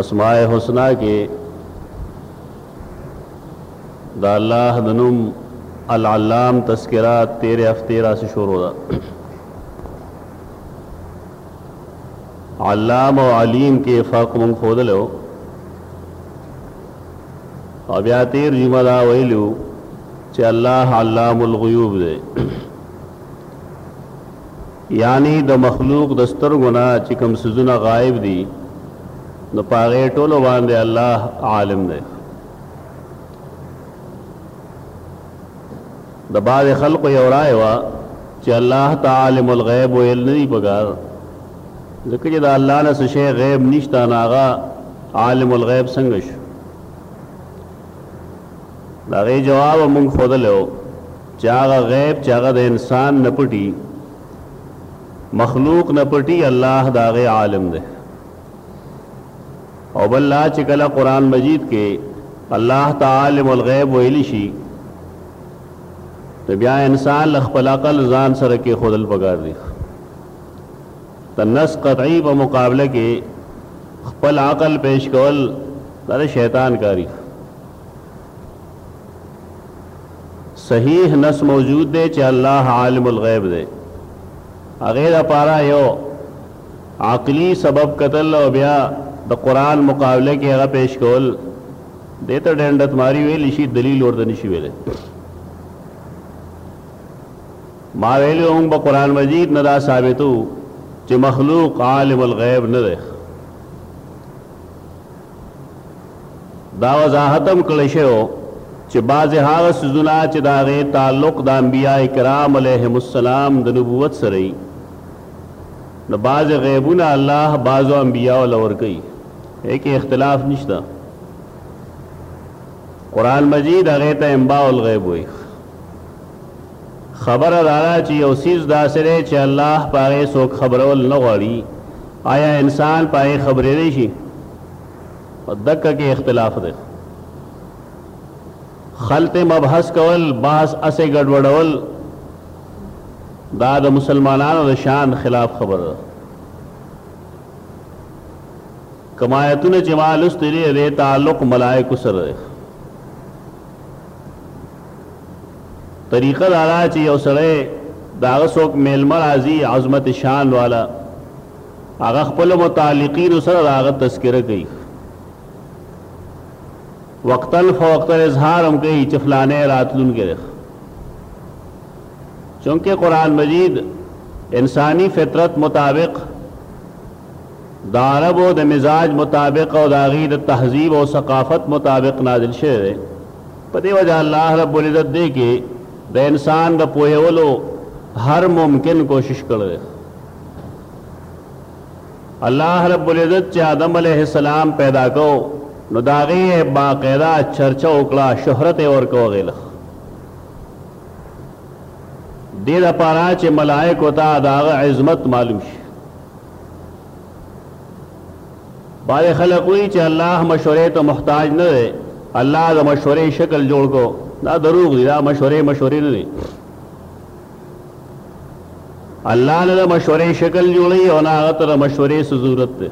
اسماء حسنا کې د الله د نوم العلام تذکرہ تیرې هفتې راسې شروع ده علام او علیم کې فرق مونږ ښودلو او بیا تیر جمعه دا ویلو چې الله علام الغیوب دی یعنی د مخلوق د سترګو نه چی کوم څیزونه غایب دی نو په هغه ټولو باندی الله عالم دی. د بعضی خلقو یو رای وه چی الله ته عالم الغیب ویل نه دی پکار ځکه چی د الله نه څه شی غیب نشته نو هغه عالم الغیب څنګه شو؟ د هغې جواب موږ ښودلی و چې هغه غیب چې هغه د انسان نه پټي، مخلوق نه پټي، الله د هغې عالم دی. او بل دا چې کله قرآن مجید کې الله ته عالم الغیب ویلی شي نو بیا انسان له خپل عقل ځان سره کېښودل پکار دي. د نص قطعي په مقابله کې خپل عقل پیش کول دا د شیطان کاري. صحیح نص موجود دی چې الله عالم الغیب دی هغه د پاره یو عقلی سبب قتل او بیا د قران مقابله کې هغه پیش کول د ته ډندت ماری ویل شي دلیل ورته نشي ویل ما ویل هم په قران مجید نه دا ثابتو چې مخلوق عالم الغیب نه دی دا وضاحت هم کړی شوی وو چې بعضې هغه څیزونه چې د هغې تعلق د انبیاء کرام علیهم السلام د نبوت سره وي نو بعضې غیبونه الله بعضو انبیاء له ورکوي هغې کې اختلاف نشته قرآن مجید هغې ته انباء الغیب وایي خبره دا ده چې یو څیز داسې دی چې الله په هغې څوک خبرول نه غواړي، ایا انسان په هغې خبرېدی شي؟ په دکه کې اختلاف دی. خلط مبحث کول، بحث هسې ګډوډول دا د مسلمانانو د شان خلاف خبره ده. کوم آیتونه چې ما لوستي دي د تعلق ملائکو سره دی. طریقه دا ده چې یو سړی د هغه څوک میلمه راځي عظمت شان والا هغه خپل متعلقین سره د هغه تذکره کوي وقتل فوقتل اظهار هم کوي چې فلانه راتلونکی دی چونکه قرآن مجید انسانی فطرت مطابق د عربو د مزاج مطابق او د هغې د تهذیب او ثقافت مطابق نازل شوی دی په دې وجه الله رب العزت دې کې د انسان د پوهولو هر ممکن کوشش کړی دی الله رب العزت چې آدم علیه السلام پیدا کو نو دا غي باقاعده چرچا وکړه شهرت ورکو غیله دې لپاره چې ملائکه ته دا عظمت معلوم شي بعضې خلک وایي چې الله مشورې ته محتاج نه دی الله د مشورې شکل جوړ کو دا دروغ دي دا مشورې مشورې نه دي الله نه د مشورې شکل جوړي او نه هغه ته د مشورې څه ضرورت دی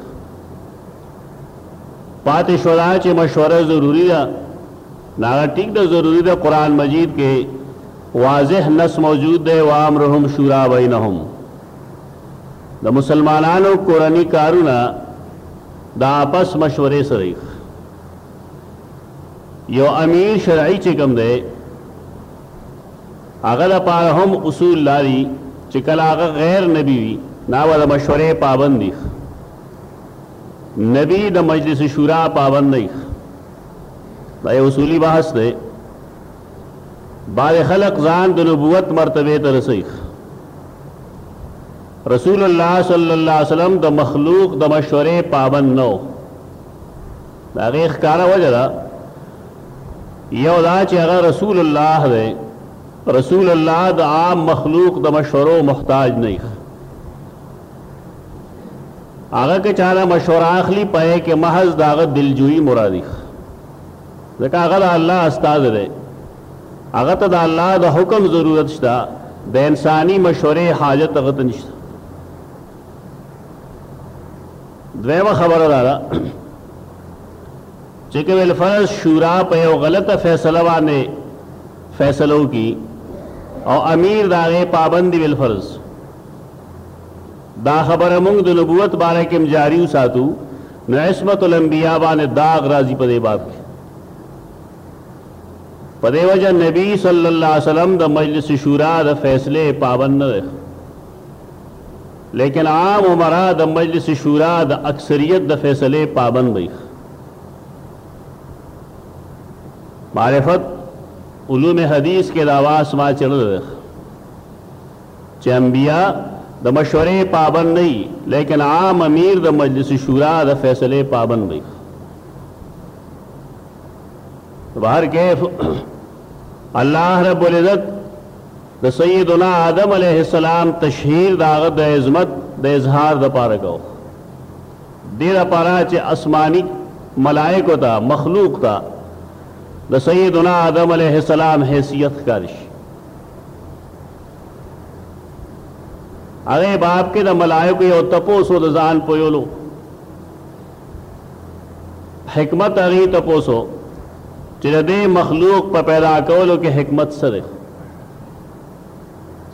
پاتې شو دا چې مشوره ضروري ده نه هغه ټیک ده ضروري ده قرآن مجید کې واضح نص موجود دی وامرهم شورا بینهم د مسلمانانو کورني کارونه د آپس مشورې سره یخ یو امیر شرعي چې کوم دی هغه د پاره هم اصول لري چې کله هغه غیر نبی وي نا ول مشورې پابند دي نبی د مجلس شورا پابند نه دا یو اصولي بحث دی بعضې خلق ځان د نبوت مرتبې ته رسوي رسول الله صلی الله علیه وسلم د مخلوق د مشورې پابند نه و د هغې ښکاره وجه ده یو دا چې هغه رسول الله دی رسول الله د عام مخلوق د مشورو محتاج نه یخ هغه که چاله مشوره اخلي پای کې محض داغه دلجویی مرادی ځکه هغه د الله استازی دی، هغه ته د الله د حکم ضرورت شته، د انساني مشورې حاجت هغه ته نشته. دویمه خبره دا ده چې که بالفرض شورا په یو غلطه فیصله باندې فیصله وکړي او امیر د هغې پابند وي بالفرض دا خبره موږ د نبوت باره کې هم جاري وساتو، نو عصمت الانبیاء باندې داغ راځي په دې باب کې. په دې وجه نبي صلی الله علیه وسلم د مجلس شورا د فیصلې پابند نه دی، لیکن عام عمرا د مجلس شورا د اکثریت د فیصلې پابند دی. معرفت علوم حدیث کې دا واس ما چړل دی. چې انبياء د مشورې پابند نه وي، ليکن عام امير د مجلس شورا د فيصلې پابند وي. نو په هر کيف الله رب العزت د سيدنا آدم عليه السلام تشهير د هغه د عظمت د اظهار د پاره کو دې د پاره چې اسماني ملائکو ته مخلوق ته د سيدنا آدم عليه السلام حيثيت ښکار شي. هغه باب کې د ملائکو یو تپوسو د ځان پویلو حکمت هغه تپوسو چې د دې مخلوق په پیدا کولو کې حکمت څه دی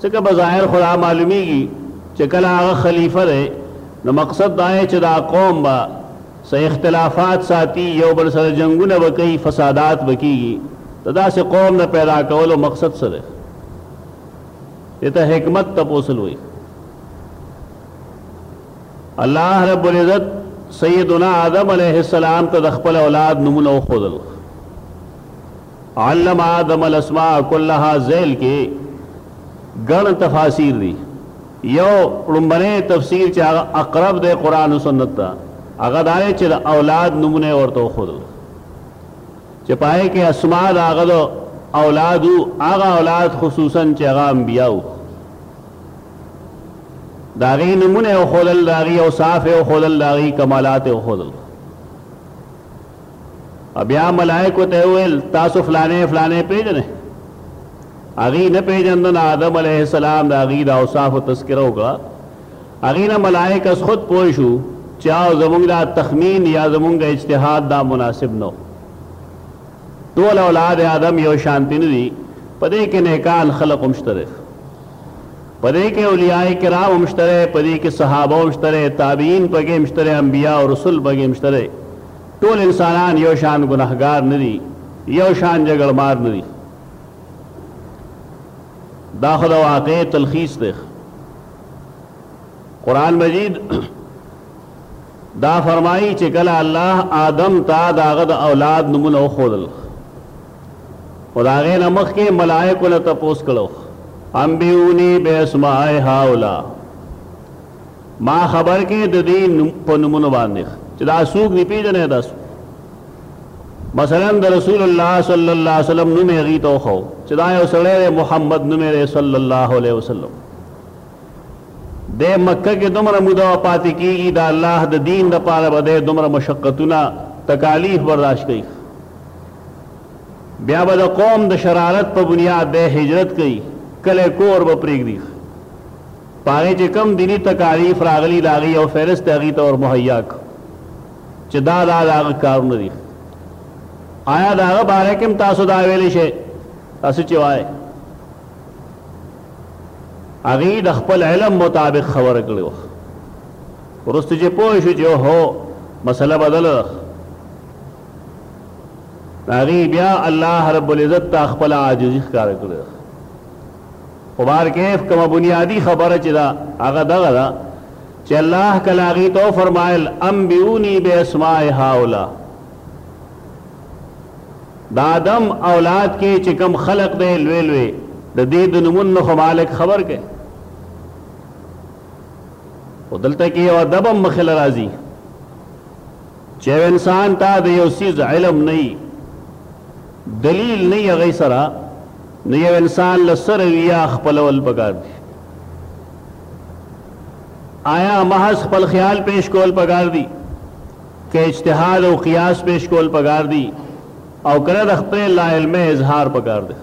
څکه بظاهر خدا معلومیږي چې کله هغه خلیفہ دی نو مقصد دا چې دا قوم به څه اختلافات ساتي، یو بل سره جنګونه به کوي، فسادات به کېږي، د داسې قوم د پیدا کولو مقصد څه دی؟ دې ته حکمت تپوسل وایي. الله رب العزت سیدنا آدم علیه السلام ته د خپل اولاد نومونه وښودل. علم آدم الاسماء کلها ذیل کې ګڼ تفاسیر دي. یو ړومبنی تفسیر چې هغه اقرب دی قرآن او سنت ته هغه دا دی چې د اولاد نومونه یې ورته وښودل چې په هغې کې اسما د هغه د اولاد وو هغه اولاد خصوصا چې هغه انبیا وو د هغې نومونه یې وښودل د هغې اوصاف یې وښودل د هغې کمالات یې وښودل بیا ملائکو ته ویل تاسو فلانه فلانه پیژنه هغه نه پیژندل آدم علیه السلام د هغه د اوصاف او تذکره وکړه هغه نه ملائک از خود پوه شو چې او زمونږ دا تخمین یا زمونږ اجتهاد دا مناسب نو ټول اولاد آدم یو شانتی نه دي په دې کې نیکان خلق هم شته په دې کې اولیاء کرام هم شته په دې کې صحابه هم شته تابعین پکې هم شته انبیا او رسول پکې هم شته ټول انسانان یو شان ګنهګار نه دي، یو شان جګړه مار نه دي. دا خو د واقع تلخیص دی. قرآن مجید دا فرمایي چې کله الله آدم ته د هغه د اولاد نومونه وښودل، خو د هغې نه مخکې ملایکو نه تپوس کړی و، انبئوني باسماء هؤلاء. ما خبر کې د دې په نمونه باندې چې دا سوق نه پیژنې دا مثلا د رسول الله صلی الله علیه وسلم نوم یې غیته خو چې دا یو سړی محمد نوم یې صلی الله علیه وسلم د مکه کې دومره موده پاتې کیږي دا الله د دین د پاره بده دومره مشقتونه تکالیف برداشت کوي بیا به د قوم د شرارت په بنیاد د هجرت کوي کله کور به پرېږدي په هغې چې کوم دیني تکالیف راغلي د هغې یو فهرست هغوی ته ور مهیا کړو چې دا دا د هغه کارونه دي آیا د هغه باره کې هم تاسو دا ویلی شئ تاسو چې وایئ هغوی د خپل علم مطابق خبره کړې وه وروسته چې پوه شو چې هو مسله بدله ده هغوی بیا الله رب العزت ته خپله عاجزي ښکاره کړې ده خو بهر کیف کومه بنیادي خبره چې ده هغه دغه ده چې الله کله هغوی ته وفرمایل انبئوني باسماء هؤلاء د آدم اولاد کې چې کوم خلق دی لوی لوی د دې د نومونو نه خو مالک خبر کړي او دلته کې یو ادب هم مخې له راځي چې یو انسان ته د یو څیز علم نه وي، دلیل نه وي هغه سره، نو یو انسان له څه رویه خپلول پکار دي؟ آیا محض خپل خیال پیش کول پکار دي که اجتهاد او قیاس پیش کول پکار دي او که د خپل لا علم اظهار پکار دی؟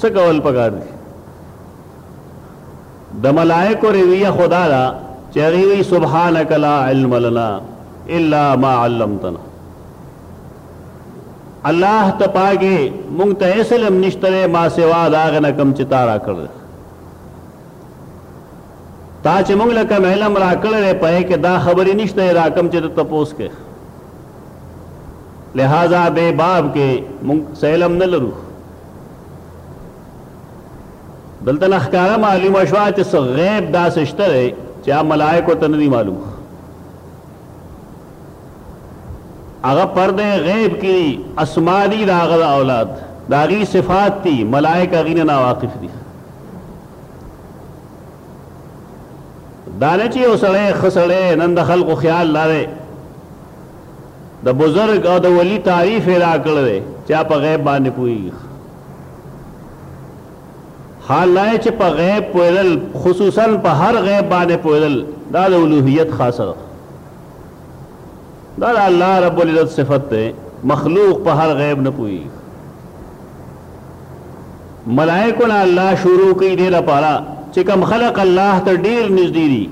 څه کول پکار دي؟ د ملائکو رویه خو دا ده چې هغوی وایي، سبحانک لا علم لنا الا ما علمتنا، الله ته پاک یې، موږ ته هېڅ علم نشته دی ما سوا د هغه نه کوم چې تا راکړی دی. تا چې موږ له کوم علم راکړی دی، په هغې کې دا خبرې نشته دی دا کوم چې ته تپوس کوې. لهذا دې باب کې موږ څه علم نه لرو. دلته له ښکاره معلومه شوه چې څه غیب داسې شته دی چې هغه ملایکو ته نه دي معلوم هغه پرده غیب کې دي اسما دي د هغه د اولاد د هغې صفات دي ملایک هغې نه ناواقف دي دا نه چې یو سړی ښه سړی نن د خلکو خیال لري د بزرګ او د ولی تعریف یې راکړی دی چا په غیب باندې پوهېږي حالآ چې په غیب پوهېدل، خصوصاً په هر غیب باندې پوهېدل، دا د الوهیت خاصه ده. دا د الله رب العزت صفت دی، مخلوق په هر غیب نه پوهېږي. ملائکو نه الله شروع کوي دې لپاره چې کوم خلق الله ته ډېر نږدې دي،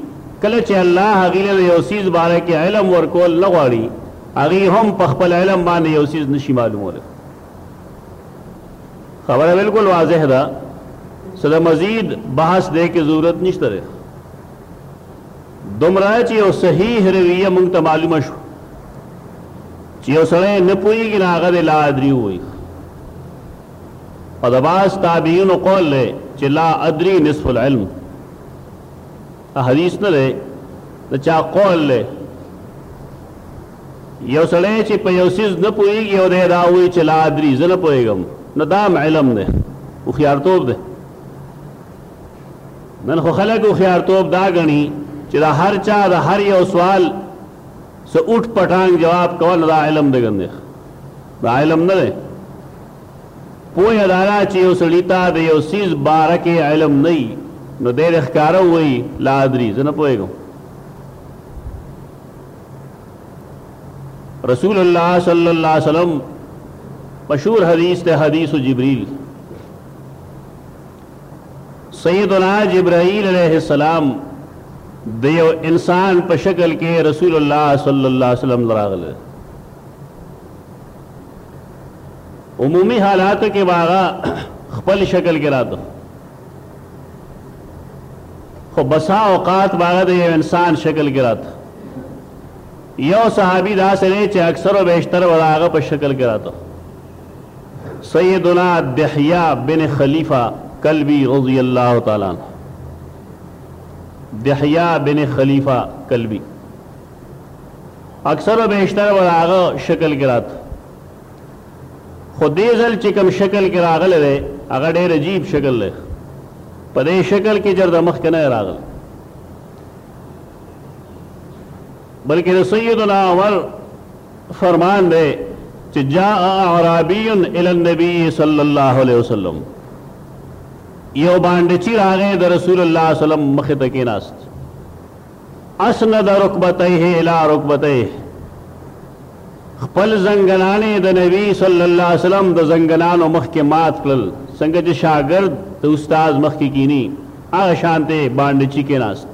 کله چې الله هغوی له یو څیز باره کې علم ورکول نه غواړي، هغوی هم په خپل علم باندې یو څیز نه شي معلومولی. خبره بالکل واضح ده چې د مزید بحث دی کې ضرورت نشته دی دومره چې یو صحیح رویه مونږ ته معلومه شو چې یو سړی نه پوهېږي نه هغه دی لا ادري ووایي او د بعض تابعینو قول دی چې لا ادري نصف العلم حدیث نه دی د چا قول دی یو سړی چې په یو څیز نه پوهیږي او دی دا وایي چې لا ادري زه نه پوهیږم نو دا هم علم دی هوښیارتوب دی نن خو خلک هوښیارتوب دا ګڼي چې دا هر چا د هر یو سوال څه اوټ پټان جواب کول دا علم دی ګندې دا علم نه دی پوهه دا ده چې یو سړي ته د یو څیز باره کې علم نه وي نو دی د ښکاره وایي لا ادري زه نه پوهېږم رسول الله صلی الله علیه وسلم مشهور حدیث ته حدیث جبرئیل سیدنا جبرائیل علیہ السلام د یو انسان په شکل کې رسول الله صلی الله علیه وسلم راغله عمومي حالاتو کې واغه خپل شکل کې راته خو بسا اوقات به هغه د یو انسان شکل کې راته یو صحابي داسې دی چې اکثر او بیشتر به د هغه په شکل کې راته سیدنا دحیا بن خلیفه کلبی رضی الله تعالی عنه دحیا بن خلیفه کلبی اکثر او بیشتر به د هغه شکل کې راته خو دې ځل چې کوم شکل کې راغلی دی هغه ډېر عجیب شکل دی په دې شکل کې چېرته مخکې نه راغلی بلکې د سیدنا عمر فرمان دی چې جاء اعرابی الی النبی صلی الله علیه وسلم یو باندې چې راغی د رسول الله صلی الله علیه وسلم مخ ته کېناست اسند رکبتیه الی رکبتیه خپل زنګنانې د نبی صلی الله علیه وسلم د زنګنانو مخکې مات کړل څنګه چې شاګرد د استاد مخکې کینی هغه شانته باندې چی کې ناست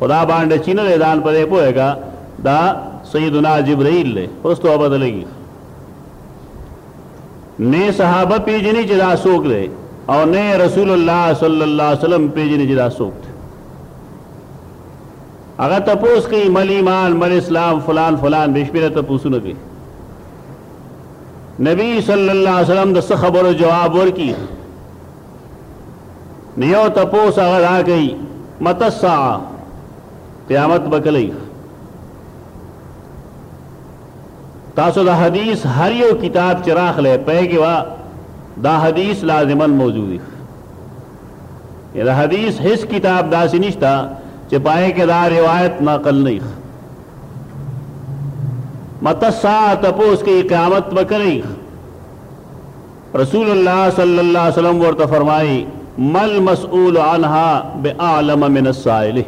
خدا باندې چی نه ځان پرې پوهېګا دا سیدنا جبرائیل له پرستو آباد لګي نه صحابه پیجنې چې دا سوق دی او نه رسول الله صلی الله علیه وسلم پیجنې چې دا سوق دی هغه تپوس کوي مل ایمان مل اسلام فلان فلان بشمیره تپوسونه کوي نبی صلی الله علیه وسلم د څه خبرو جواب ورکي نیو تپوس هغه دا کوي مت الساعه قیامت بکلی تاسو د حدیث هر یو کتاب چې راخله پیګوا دا حدیث لازما موجود دی د حدیث هیڅ کتاب داسې نشته چې پای کې دا روایت نقل نه یخ متسا تپوس کې قیامت وکړي رسول الله صلی الله علیه وسلم ورته فرمایي مل مسئول عنها باعلم من السائل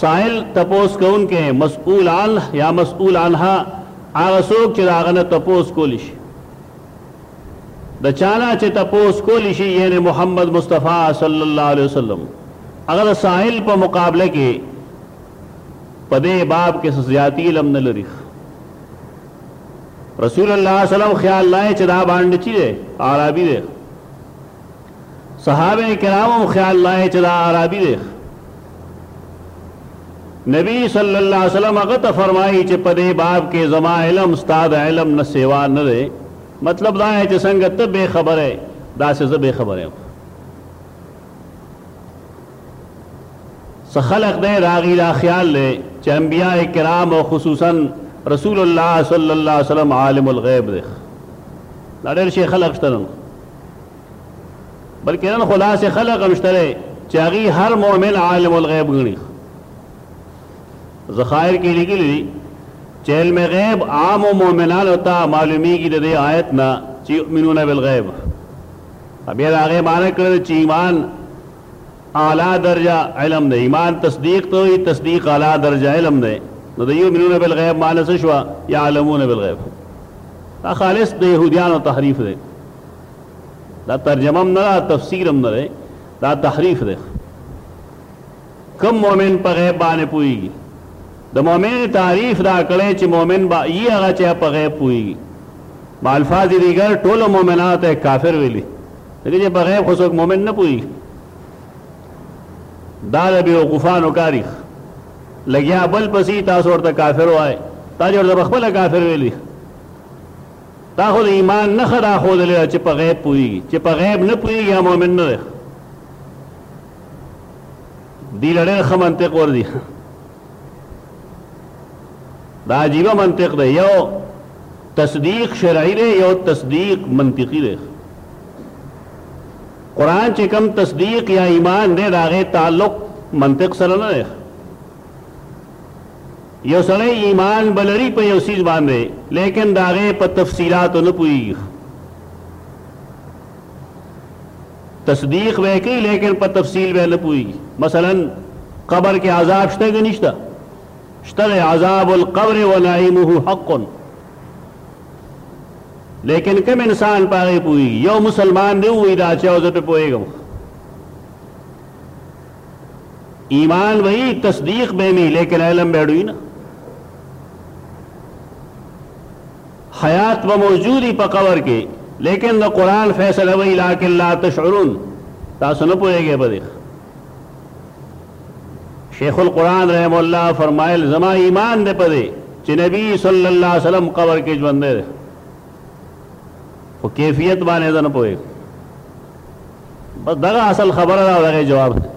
سائل تپوس کون کې مسئول عنه یا مسئول عنها هغه څوک چې داغه نه تپوس کولی شي د چا نه چې تپوس کولی شي یعنې محمد مصطفی صلی الله علیه وسلم هغه د سائل په مقابله کې په دې باب کې څه زیاتی علم نه لري رسول الله صلی الله علیه وسلم خیال لای چې دا باندې چی دی عربي دی صحابه کرام هم خیال لای چې دا عربي دی نبی صلی الله علیه وسلم هغه ته فرمایي چې په دې باب کې زما علم استاد علم نه سیوا نه دی مطلب دا یې چې څنګه ته بې خبره یې داسې زه بې خبره یم. څه خلق دی د هغوی دا خیال دی چې انبیاء کرام او خصوصا رسول الله صلی الله علیه وسلم عالم الغیب دی دا ډېر شي خلق شته نن بلکې نن خو داسې خلق هم شته چې هغوی هر مؤمن عالم الغیب ګڼي ذخائر کې لیکلي دي چې علم غیب عامو مؤمنانو ته معلومیږي د دې آیت نه چې یؤمنون بالغیب بیا د هغې معنی کړی چې ایمان اعلی درجه علم دی ایمان تصدیق ته وایي تصدیق اعلی درجه علم دی نو د یؤمنون بالغیب معنی څه شوه یعلمون بالغیب دا خالص د یهودیانو تحریف دی دا ترجمه هم نه ده تفسیر هم نه دی دا تحریف دی کوم مؤمن په غیب باندې پوهیږي؟ د مؤمن تعریف راکړی چې مؤمن به یی هغه چه په غیب پوهیږي. با الفاظ دیگر ټولو مؤمنانو ته کافر ویلی ځکه چې په غیب خو څوک مؤمن نه پوهیږي. دا د بیوقوفانو کاری لګیا بل پسی تاسو ورته کافر وای تا دې ورته خپل کافر ویلی تا خو د ایمان نه خدا خو دلې چې په غیب پوهیږي چې په غیب نه پوهیږي مؤمن نه دی دی له ډېر ښه منطق ورځي دا عجیبه منطق دی یو تصدیق شرعي دی یو تصدیق منطقي دی قرآن چې کم تصدیق یا ایمان دی د هغې تعلق منطق سره نه دی یو سړی ایمان به لري په یو څیز باندې لیکن د هغې په تفصیلاتو نه پوهېږي تصدیق به یې کوي لیکن په تفصیل به نه پوهیږي مثلا قبر کې عذاب شته که نشته شته دی عذاب القبر و نعیمه حق لیکن کم انسان په هغې پوهیږي یو مسلمان دی ووایي دا چا زه پې پوهېږم ایمان به یي تصدیق به مي لیکن علم به ډوي نه حیات به موجودی په قبر کې لیکن د قرآن فیصله وی لاکن لا تشعرون تاسو نه پوهیږئ په دې شیخ القرآن رحم الله فرمایل زما ایمان دی په دې چې نبی صلی الله علیه وسلم قبر کې ژوند دی خو کیفیت باندې ځنه پوهیږ بس دغه اصل خبره ده دغه جواب ده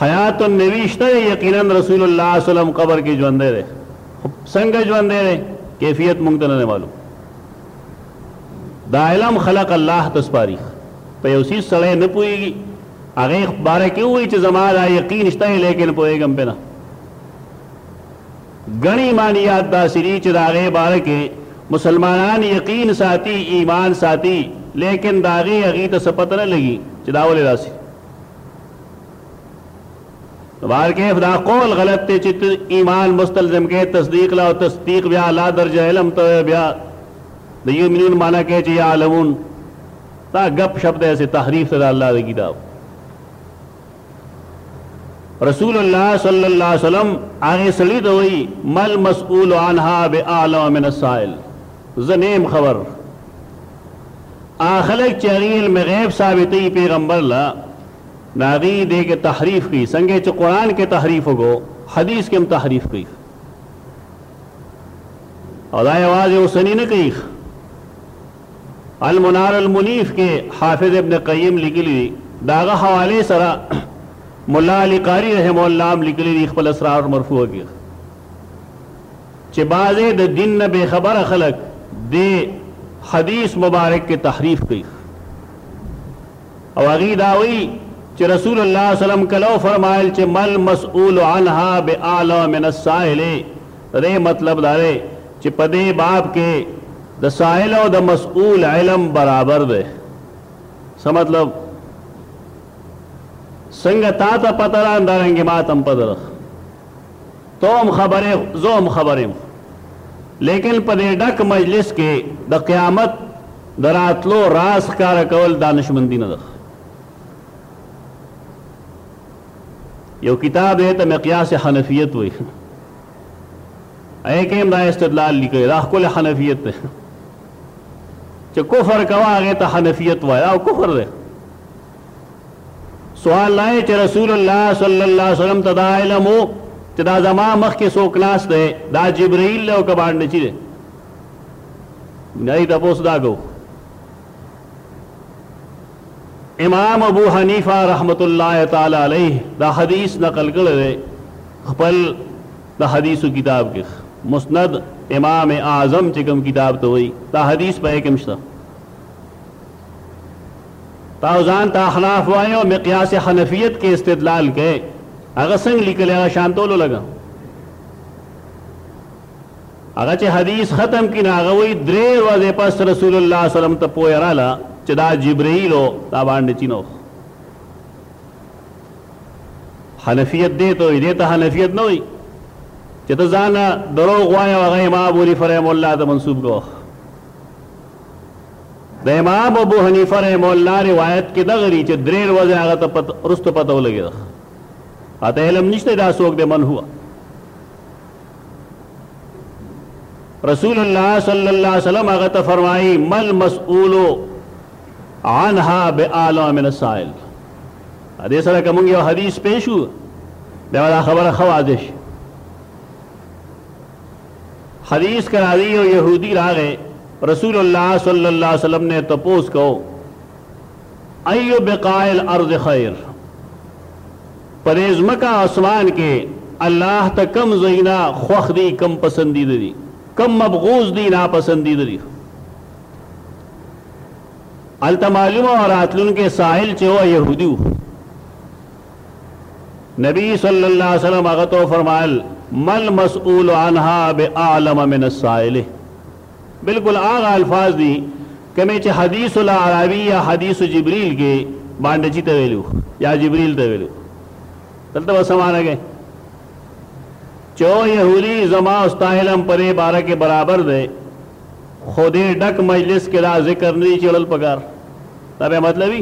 حیات النبی شته یقینا رسول الله صلی الله علیه وسلم قبر کې ژوند دی خو څنګه ژوندی دی کیفیت مونږ ته نه دی معلوم دا علم خلق الله ته سپاري په یو څیز سړی نه پوهېږي هغې باره کې ووایي چې زما دا یقین شته لیکن پوهېږم پې نه ګڼې ایمانیات داسې دي چې د هغې باره کې مسلمانان یقین ساتي ایمان ساتي لیکن د هغې هغې ته څه پته نه لګي چې دا ولې داسې بهر کیف دا قول غلط ته چې ته ایمان مستلزم کې تصدیق لا او تصدیق بیا لا درجه علم ته بیا د یمنون معنا کې چې یعلمون دا غپ شپ ده سي تحریف سره الله دی کتاب رسول الله صلی الله علیه وسلم هغه سړي ته وایي مل مسئول عنها باعلم من السائل زنیم خبر اخلق چې علم غیب ثابتې پیغمبر لا د هغی دی کی تحریف کی سنګه چی قران کی تحریف وګو حدیث کی هم تحریف کوی او دا یوازی اوسنی نه کوی المنار المنیف کی حافظ ابن قیم لګلی دی داغه حواله سره مولا علی قاری رحم الله هم لګلی دی خپل اسرار مرفوع کی چی بازه د دین نه به خبر خلق دی حدیث مبارک کی تحریف کوي او هغوی دا وایي چې رسول الله صلی الله علیه وسلم کله وفرمایل چې ما المسئول عنها باعلم من السائل، د دې مطلب دا دی چې په دې باب کې د سائل او د مسئول علم برابر دی، څه مطلب؟ څنګه تا ته پته ده همدارنګه ما ته هم پته ده. ته هم خبر یې زه هم خبر یم لیکن په دې ډک مجلس کې د قیامت د راتلو راز ښکاره کول دانشمندي نه ده یو کتاب دی ته مقیاس حنفیت وایي اې کې هم دا استدلال لیکلی دا ښکلی حنفیت دی چې کفر کوه هغې ته حنفیت وایه او کفر دی سوال دا دی چې رسول الله صلی الله علیه وسلم ته دا علم و چې دا زما مخکې څوک ناست دی دا جبرئیل دی او که باندې چی دی نهیې تپوس دا کو امام ابو حنیفه رحمت الله تعالی علیه دا حدیث نقل کړی دی خپل د حدیثو کتاب کې مسند امام اعظم چې کوم کتاب ته وایي دا حدیث په کوم شته تاسو ځان ته احناف وایې او مقیاس حنفیت کې استدلال کوې هغه څنګه لیکلی هغه شانته ولولږه هغه چې حدیث ختم کړي هغه وایي درې ورځې پس رسول الله صلی وسلم ته پوه راله چې دا جبرئیل و دا باندې چینو حنفیت دې ته وایي دې ته حنفیت نه وایي چې ته ځان دروغ وایې هغه امام ابو حنیفه رحمه الله ته منسوب کوه د امام ابو حنیفه رحمه الله روایت کې دغه دي چې درې ورځې هغه ته پت رستو پته ولګېده اته علم نشته دا څوک دی من هو رسول الله صلی الله علیه وسلم هغه ته فرمایي مل مسئول عنها بعالم من السائل دې سره کوم یو حدیث پېښو دا خبره خوازش حدیث کې راځي یو یهودي راغی رسول الله صلی الله علیه وسلم نه تپوس کو ایو بقاء الارض خیر پرېز مکه اسمان کې الله ته کم زینا خوخ دی کم پسندیده دي کم مبغوز دی نا پسندیده دي الته معلومه راتلون کې ساحل چې و يهودي نبی صلی الله علیه وسلم هغه ته فرمایل مل مسئول عنها باعلم من السائل بالکل هغه الفاظ دي کمه چې حدیث الاعرابی یا حدیث جبرئیل کې باندې چې ته ویلو یا جبرئیل ته ویلو دلته وسمانه کې چو يهودي زما او ستاهلم پرې باره کې برابر دی خو دې ډک مجلس کې دا ذکر نه چړل پکار دا به مطلبي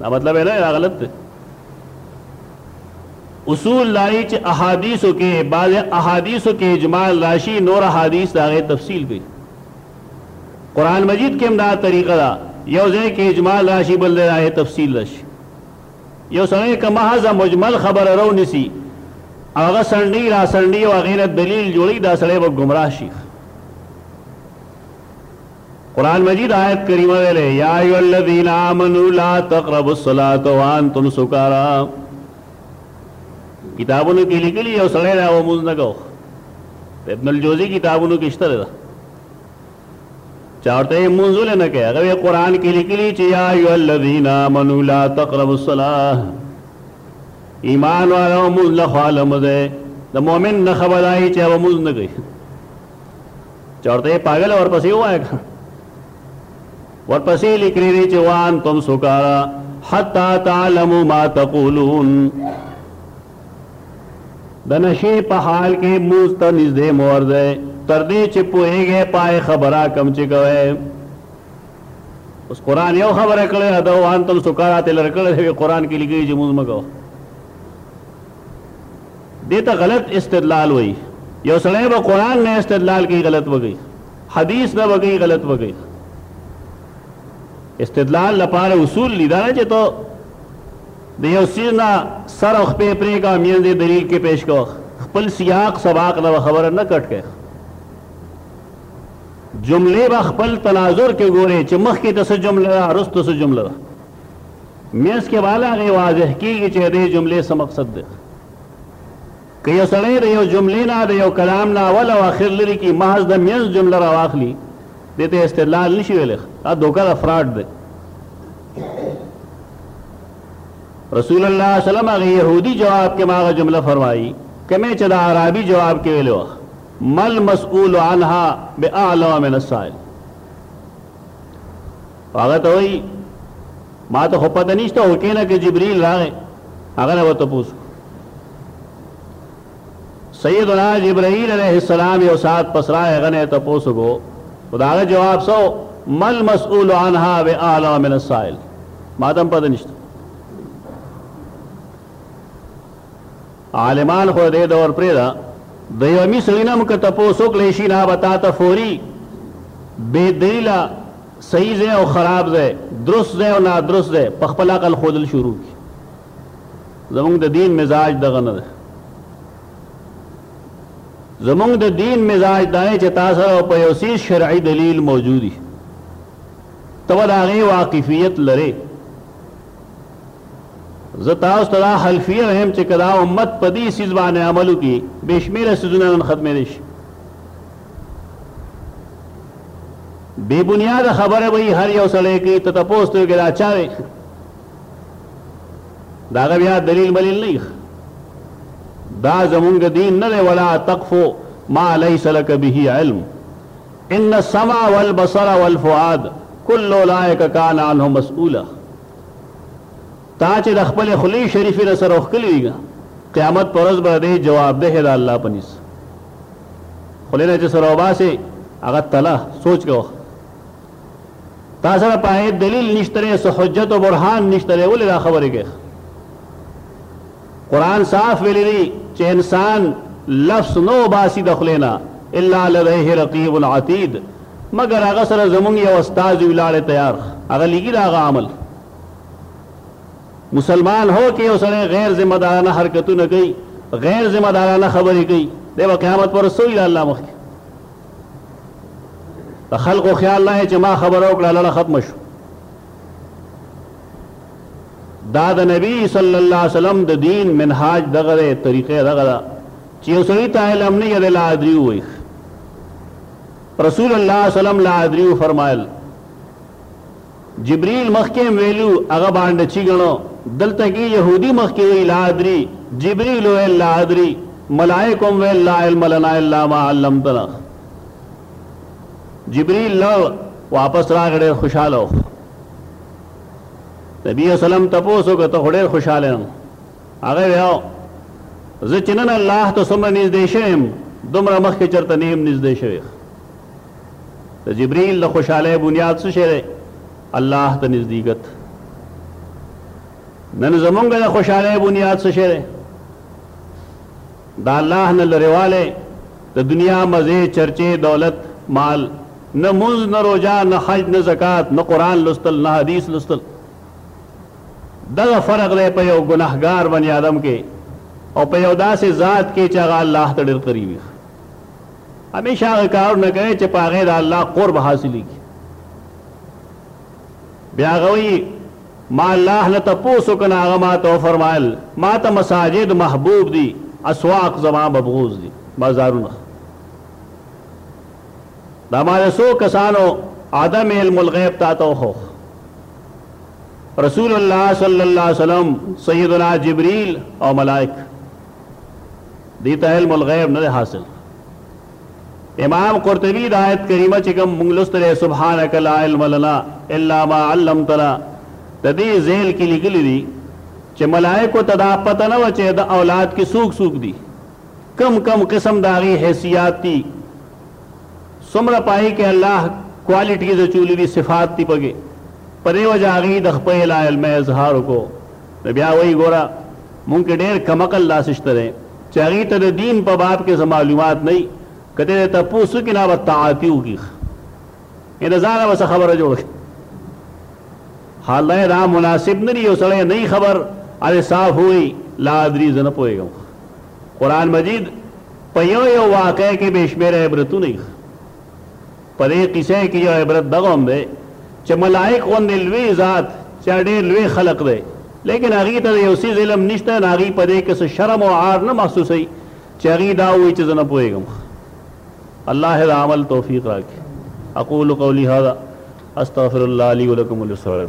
دا مطلب نه دا غلط دی اصول لای چې احادیثو کې بعض احادیثو کې اجمال راشي نور احادیث دا غي تفصیل کوي قران مجید کې هم دا طریقه ده یو ځای کې اجمال راشي بل ځای راځي تفصیل راشي یو سره کوم محض مجمل خبره رو نسی هغه سړنی را سړنی او غیره دلیل جوړی دا سړی به گمراه شي قرآن مجید آیت کریمه ویلې یا ایها الذین آمنوا لا تقربوا الصلاة وانتم سکارا کتابونو کې لیکلي یو سړی دا وموز نه کو ابن الجوزی کتابونو کې شته ده چاورته منزل نه کوي هغه قرآن کې لیکلي چې یا ایها الذین آمنوا لا تقربوا الصلاة ایمان والو موږ له خالمزه د مؤمن نه خبرای چې وموز نه کوي چرته پاګل ورپسې وای ورپسې لیکلی دی چې وان تم سکارا حتا تعلموا ما تقولون د نشې په حال کې موز ته نږدې مور دی تر دې چې پوهېږې پای خبره کم چې کوي اوس قرآن یو خبره کړې ده وان تم سکارا ته لر کړې قرآن کې لیکلي چې موز مګو دې ته غلط استدلال وایي. یو سړی به قرآن نه استدلال کوي غلط به کوي، حدیث نه به کوي غلط به کوي. استدلال لپاره اصول دي، دا نه چې ته د یو څیز نه سر او خپې پرې کوه مینځ یې دلیل کې پیش کوه خپل سیاق سباق نه به خبره نه کټ کوې جملې به خپل تناظر کې ګورې چې مخکې ته څه جمله ده وروسته څه جمله ده مېنځ کې به لا غي واضح کېږي چې دې جملې څه مقصد دی. که یو سړی د یو جملې نه د یو کلام نه اول او اخر لري کړي محض د مېنځ جمله راواخلي دې ته استدلال نشي ویلی دا دوکه ده فراډ دی رسول الله صلی الله علیه وسلم هغه يهودي جواب کې ماغه جمله فرمایي کمه چې د عربي جواب کې ویلو مل مسئول عنها باعلم من السائل هغه ته وایي ما ته خو پته نشته او کینه کې جبرئیل راغی هغه نه وته پوسو سیدنا جبرئیل علیہ السلام یو سات پسرا هغه نه ته پوسو کو خدای جواب سو مل مسئول عنها و اعلی من السائل ما ته پته نشته عالمان خو ددې دور پرېږده د یوه مي سړي نه هم که تپوس وکړی شي نه به تاته فوري بې دلیله صحیح ځای او خراب ځای درست ځای او نادرست ځای په خپل عقل ښودل شروع کړي زمونږ د دین مزاج دغه نه دی زمونږ د دین مزاج دا چې تاسو په یو سیس شرعي دلیل موجودي ته به د هغې واقفیت لرې زه تاسو ته دا خلفیه ویم چې که دا امت په دې څیز باندې عمل وکړي بې شمېره څیزونه نن ختمېدی شي بې بنیاده خبره به هر یو سړی کوي ته تپوس ته وکړې دا چا دی د هغه بیا دلیل بلیل نه دا زمونږ دین نه دی ولا تقفو ما لیس لک به علم ان السمع والبصر والفؤاد کل اولئک کان عنه مسئولا تا چې د خپل خلی شریفې نه سره وښکلېږه قیامت پر ورځ به دی جوابده د الله په نیس خلی نه چې سره وباسې هغه تله سوچ کوه تا سره په دلیل نشته څه حجت او برهان نشته ولې دا خبرې کوي قرآن صاف ویلي دي چې انسان لفظ نه وباسي د خولې نه الا لديه رقيب عتيد مګر هغه سره زمونږ یو استاذ وي لاړې تیار هغه لګي دا هغه عمل مسلمان هو کې یو سره غیر ذمہ دارانه حرکتونه کوي غیر ذمہ دارانه خبرې کوي د قیامت پر رسول الله مخکې د خلکو خیال نه چې ما خبره وکړه لړه ختم شو دا د نبی صلی الله علیه وسلم د دین منهاج دغه دی طریقه دغه ده چې یو سړي ته علم نه یې لا ادري ووایي رسول الله صلی الله علیه وسلم لا ادري وفرمایل جبريل مخکې ویلو هغه باندې چې غنو دلته کې يهودي مخکې وی لا ادري جبريل وی لا ادري ملائکه وی لا علم لنا الا ما علمتنا جبريل له واپس راغی ډېر خوشحاله و. نبي وسلم تپوس وکړ ته خو ډېر خوشحاله یم هغه وی او زه چې نن الله ته څومره نږدې شوی یم دومره مخکې چېرته نه یم نږدې شوی د جبريل د خوشحالۍ بنیاد څه شی دی الله ته نږدېکت نن زمونږ د خوشحالۍ بنیاد څه شی دی د الله نه لرېوالی، د دنیا مزې، چرچې، دولت، مال، نه لمونځ، نه روژه، نه حج، نه زکات، نه قرآن لوستل، نه حدیث لوستل. دغه فرق دی په یو ګنهګار بني آدم کې او په یو داسې ذات کې چې هغه الله ته ډېر قریب وي. همېشه هغه کارونه کوی چې په هغه یې د الله قرب حاصلېږي. بیا هغه وایي، ما الله نه تپوس وکړ نو هغه ما ته وفرمایل، ما ته مساجد محبوب دي، اسواق زما مبغوض دي، بازارونه. دا ما د څو کسانو عدم علم الغیب تا ته وښوخ. رسول الله صلی الله علیه وسلم، سیدنا جبریل او ملائک دي ته علم الغیب نه دی حاصل. امام قرطبي دا آیت کریمه چې کوم مونږ لوستلی سبحانک لا علم لنا الا ما علمتنا د دې ذیل کې لیکلي دي چې ملائکو ته دا پته نه وه چې د اولاد کې څوک څوک دي کم کم قسم د هغې حیثیات دي څومره پای کې الله کوالټیز اچولي دي صفات دي پکې په دې وجه هغې د خپل علم اظهار وکړو نو بیا وایي ګوره مونږ کې ډېر کمعقل داسې شته دی چې هغوی ته د دين په باب کې څه معلومات نه وي، که ترې تپوس وکړي، نو هغه به تعاطي وکړي، يعنې له ځانه به څه خبره جوړه کړي. حالانکه دا مناسب نه دي، يو سړی نه وي خبر او يې صاف ووايي، لا ادري، زه نه پوهېږم. قرآن مجيد په يو يو واقعه کې بې شمېره عبرتونه دي. په دې قصه کې یو عبرت دغه هم دی چې ملائک غوندې لوی ذات چې ډېر لوی خلق دی لیکن هغوی ته د یو څیز علم نشته نو هغوی په دې کې څه شرم او عار نه محسوسوي چې هغوی دا ووایي چې زه نه پوهېږم الله د عمل توفیق راکړي اقول قولی هذا استغفر الله لي ولكم ولسائر